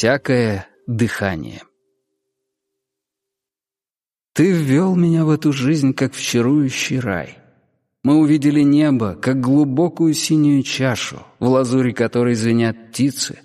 всякое дыхание. Ты ввел меня в эту жизнь, как в чарующий рай. Мы увидели небо, как глубокую синюю чашу, в лазуре которой звенят птицы.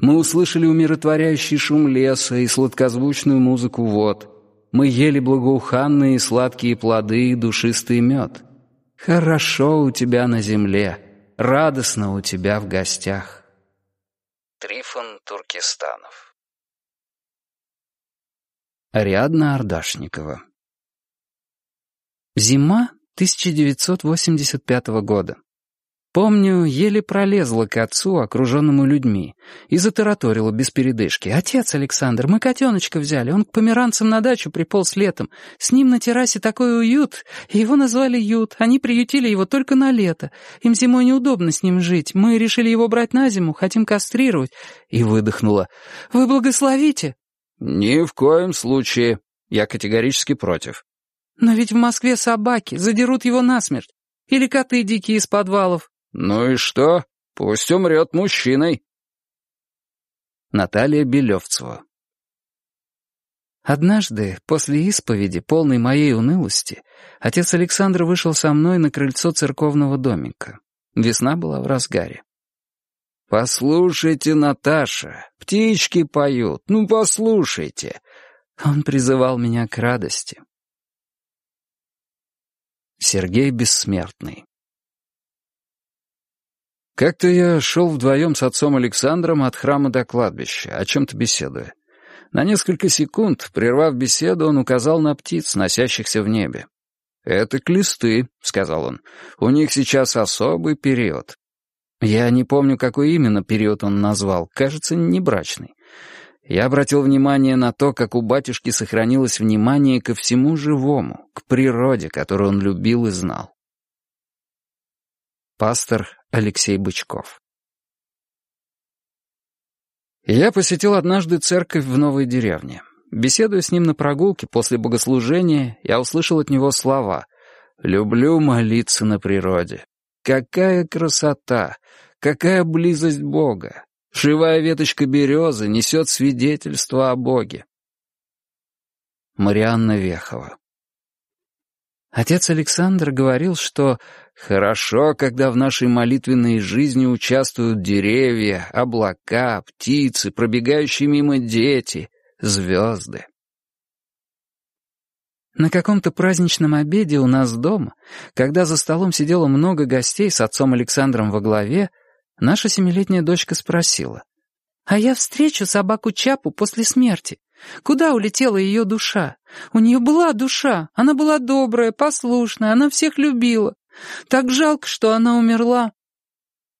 Мы услышали умиротворяющий шум леса и сладкозвучную музыку вод. Мы ели благоуханные сладкие плоды и душистый мед. Хорошо у тебя на земле, радостно у тебя в гостях. Трифон Туркестанов Ариадна Ардашникова Зима 1985 года. Помню, еле пролезла к отцу, окруженному людьми, и затараторила без передышки. «Отец Александр, мы котеночка взяли, он к померанцам на дачу приполз летом. С ним на террасе такой уют, его назвали Ют. Они приютили его только на лето. Им зимой неудобно с ним жить. Мы решили его брать на зиму, хотим кастрировать». И выдохнула. «Вы благословите?» «Ни в коем случае. Я категорически против». «Но ведь в Москве собаки, задерут его насмерть. Или коты дикие из подвалов. «Ну и что? Пусть умрет мужчиной». Наталья Белевцева Однажды, после исповеди, полной моей унылости, отец Александр вышел со мной на крыльцо церковного домика. Весна была в разгаре. «Послушайте, Наташа, птички поют, ну послушайте!» Он призывал меня к радости. Сергей Бессмертный как-то я шел вдвоем с отцом Александром от храма до кладбища, о чем-то беседуя. На несколько секунд, прервав беседу, он указал на птиц, носящихся в небе. «Это клесты», — сказал он. «У них сейчас особый период». Я не помню, какой именно период он назвал, кажется, небрачный. Я обратил внимание на то, как у батюшки сохранилось внимание ко всему живому, к природе, которую он любил и знал. Пастор Алексей Бычков. Я посетил однажды церковь в новой деревне. Беседуя с ним на прогулке после богослужения, я услышал от него слова «Люблю молиться на природе». Какая красота! Какая близость Бога! Живая веточка березы несет свидетельство о Боге. Марианна Вехова Отец Александр говорил, что хорошо, когда в нашей молитвенной жизни участвуют деревья, облака, птицы, пробегающие мимо дети, звезды. На каком-то праздничном обеде у нас дома, когда за столом сидело много гостей с отцом Александром во главе, наша семилетняя дочка спросила, «А я встречу собаку Чапу после смерти. Куда улетела ее душа? У нее была душа, она была добрая, послушная, она всех любила. Так жалко, что она умерла».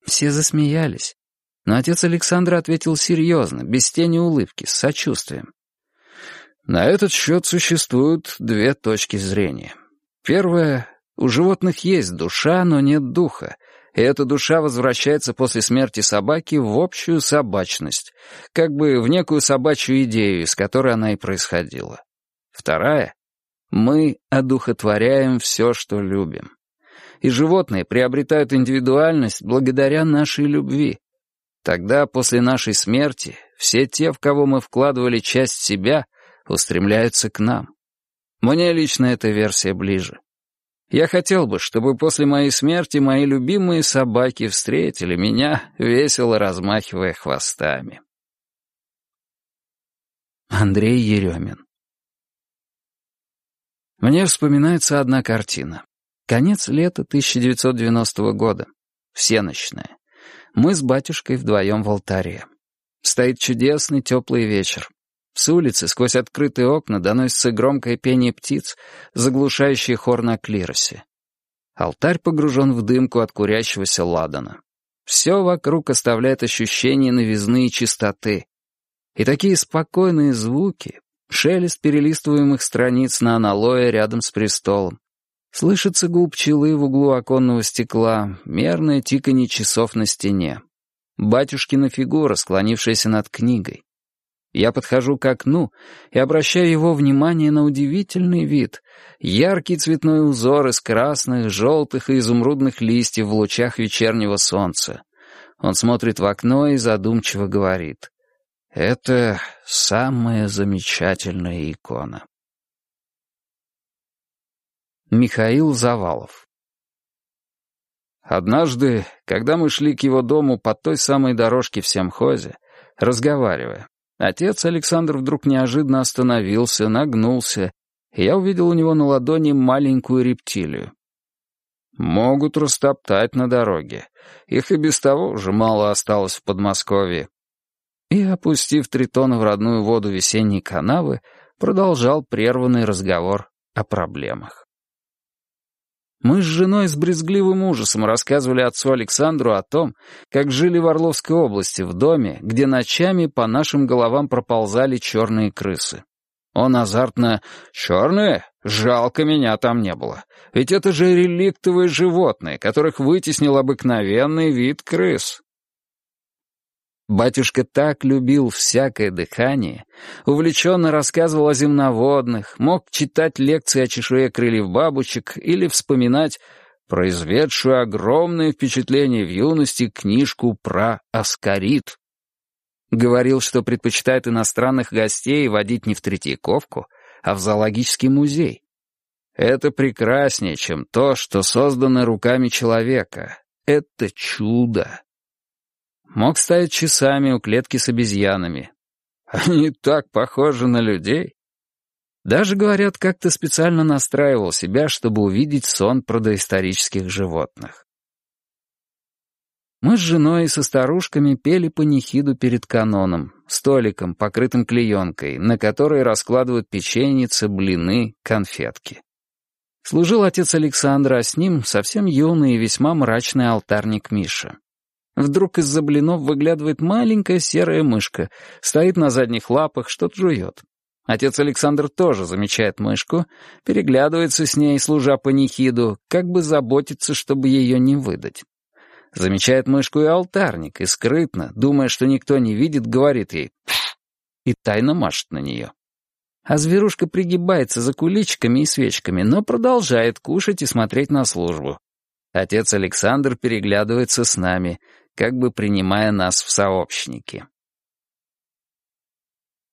Все засмеялись, но отец Александра ответил серьезно, без тени улыбки, с сочувствием. На этот счет существуют две точки зрения. Первая — у животных есть душа, но нет духа, и эта душа возвращается после смерти собаки в общую собачность, как бы в некую собачью идею, из которой она и происходила. Вторая — мы одухотворяем все, что любим. И животные приобретают индивидуальность благодаря нашей любви. Тогда, после нашей смерти, все те, в кого мы вкладывали часть себя, устремляются к нам. Мне лично эта версия ближе. Я хотел бы, чтобы после моей смерти мои любимые собаки встретили меня, весело размахивая хвостами. Андрей Еремин Мне вспоминается одна картина. Конец лета 1990 года. Всеночная. Мы с батюшкой вдвоем в алтаре. Стоит чудесный теплый вечер. С улицы сквозь открытые окна доносится громкое пение птиц, заглушающее хор на клиросе. Алтарь погружен в дымку от курящегося ладана. Все вокруг оставляет ощущение новизны и чистоты. И такие спокойные звуки, шелест перелистываемых страниц на аналое рядом с престолом. Слышится гул пчелы в углу оконного стекла, мерное тиканье часов на стене. Батюшкина фигура, склонившаяся над книгой. Я подхожу к окну и обращаю его внимание на удивительный вид. Яркий цветной узор из красных, желтых и изумрудных листьев в лучах вечернего солнца. Он смотрит в окно и задумчиво говорит. Это самая замечательная икона. Михаил Завалов Однажды, когда мы шли к его дому по той самой дорожке в Семхозе, разговаривая, отец Александр вдруг неожиданно остановился, нагнулся, и я увидел у него на ладони маленькую рептилию. Могут растоптать на дороге. Их и без того уже мало осталось в Подмосковье. И, опустив тритона в родную воду весенней канавы, продолжал прерванный разговор о проблемах. Мы с женой с брезгливым ужасом рассказывали отцу Александру о том, как жили в Орловской области в доме, где ночами по нашим головам проползали черные крысы. Он азартно «Черные? Жалко, меня там не было. Ведь это же реликтовые животные, которых вытеснил обыкновенный вид крыс». Батюшка так любил всякое дыхание, увлеченно рассказывал о земноводных, мог читать лекции о чешуе крыльев бабочек или вспоминать произведшую огромное впечатление в юности книжку про аскарит. Говорил, что предпочитает иностранных гостей водить не в Третьяковку, а в зоологический музей. Это прекраснее, чем то, что создано руками человека. Это чудо. Мог стоять часами у клетки с обезьянами. Они так похожи на людей. Даже, говорят, как-то специально настраивал себя, чтобы увидеть сон про доисторических животных. Мы с женой и со старушками пели панихиду перед каноном, столиком, покрытым клеенкой, на которой раскладывают печеницы, блины, конфетки. Служил отец Александра, а с ним совсем юный и весьма мрачный алтарник Миша. Вдруг из-за блинов выглядывает маленькая серая мышка, стоит на задних лапах, что-то жует. Отец Александр тоже замечает мышку, переглядывается с ней, служа панихиду, как бы заботится, чтобы ее не выдать. Замечает мышку и алтарник, и скрытно, думая, что никто не видит, говорит ей и тайно машет на нее. А зверушка пригибается за куличками и свечками, но продолжает кушать и смотреть на службу. Отец Александр переглядывается с нами, как бы принимая нас в сообщники.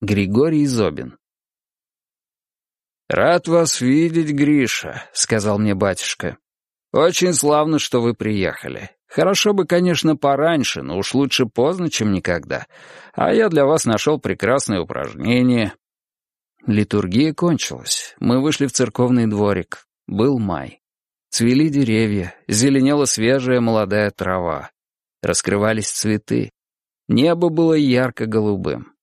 Григорий Зобин «Рад вас видеть, Гриша», — сказал мне батюшка. «Очень славно, что вы приехали. Хорошо бы, конечно, пораньше, но уж лучше поздно, чем никогда. А я для вас нашел прекрасное упражнение». Литургия кончилась. Мы вышли в церковный дворик. Был май. Цвели деревья, зеленела свежая молодая трава раскрывались цветы. Небо было ярко-голубым.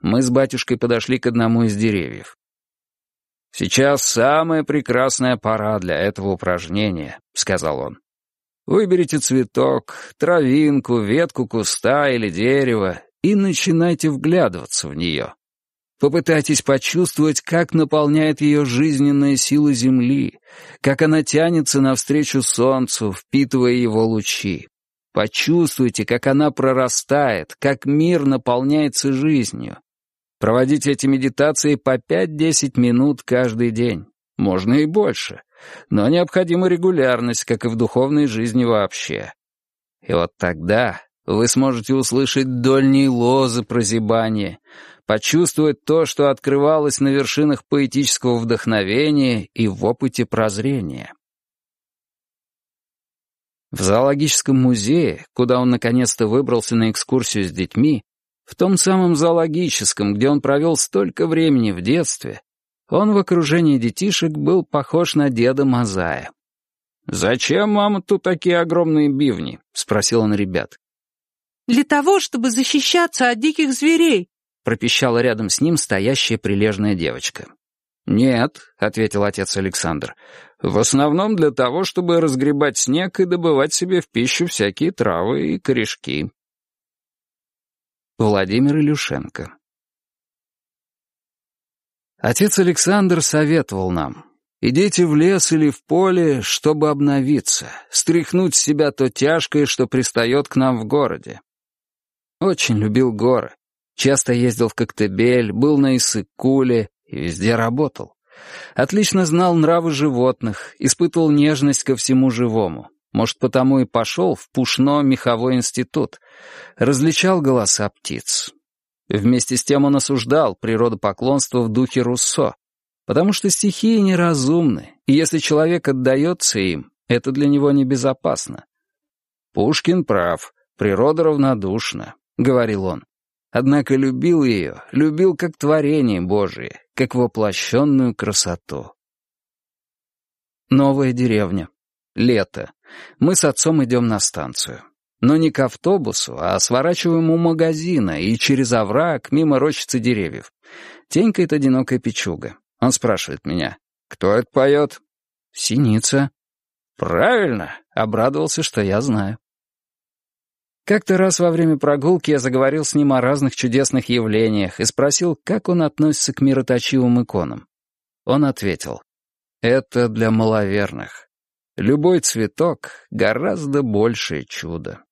Мы с батюшкой подошли к одному из деревьев. «Сейчас самая прекрасная пора для этого упражнения», — сказал он. «Выберите цветок, травинку, ветку куста или дерева и начинайте вглядываться в нее. Попытайтесь почувствовать, как наполняет ее жизненная сила Земли, как она тянется навстречу Солнцу, впитывая его лучи. Почувствуйте, как она прорастает, как мир наполняется жизнью. Проводите эти медитации по 5-10 минут каждый день. Можно и больше. Но необходима регулярность, как и в духовной жизни вообще. И вот тогда вы сможете услышать дольние лозы прозябания, почувствовать то, что открывалось на вершинах поэтического вдохновения и в опыте прозрения. В зоологическом музее, куда он наконец-то выбрался на экскурсию с детьми, в том самом зоологическом, где он провел столько времени в детстве, он в окружении детишек был похож на деда Мазая. «Зачем, мама, тут такие огромные бивни?» — спросил он ребят. «Для того, чтобы защищаться от диких зверей», — пропищала рядом с ним стоящая прилежная девочка. «Нет», — ответил отец Александр, — «в основном для того, чтобы разгребать снег и добывать себе в пищу всякие травы и корешки». Владимир Илюшенко Отец Александр советовал нам, идите в лес или в поле, чтобы обновиться, стряхнуть с себя то тяжкое, что пристает к нам в городе. Очень любил горы, часто ездил в Коктебель, был на Иссык-Куле, и везде работал. Отлично знал нравы животных, испытывал нежность ко всему живому. Может, потому и пошел в Пушно-меховой институт. Различал голоса птиц. Вместе с тем он осуждал природопоклонство в духе Руссо, потому что стихии неразумны, и если человек отдается им, это для него небезопасно. «Пушкин прав, природа равнодушна», — говорил он. Однако любил ее, любил как творение Божие, как воплощенную красоту. Новая деревня. Лето. Мы с отцом идем на станцию. Но не к автобусу, а сворачиваем у магазина и через овраг мимо рощицы деревьев. Тенькает одинокая печуга. Он спрашивает меня, кто это поет? Синица. Правильно, обрадовался, что я знаю. Как-то раз во время прогулки я заговорил с ним о разных чудесных явлениях и спросил, как он относится к мироточивым иконам. Он ответил, это для маловерных. Любой цветок — гораздо большее чудо.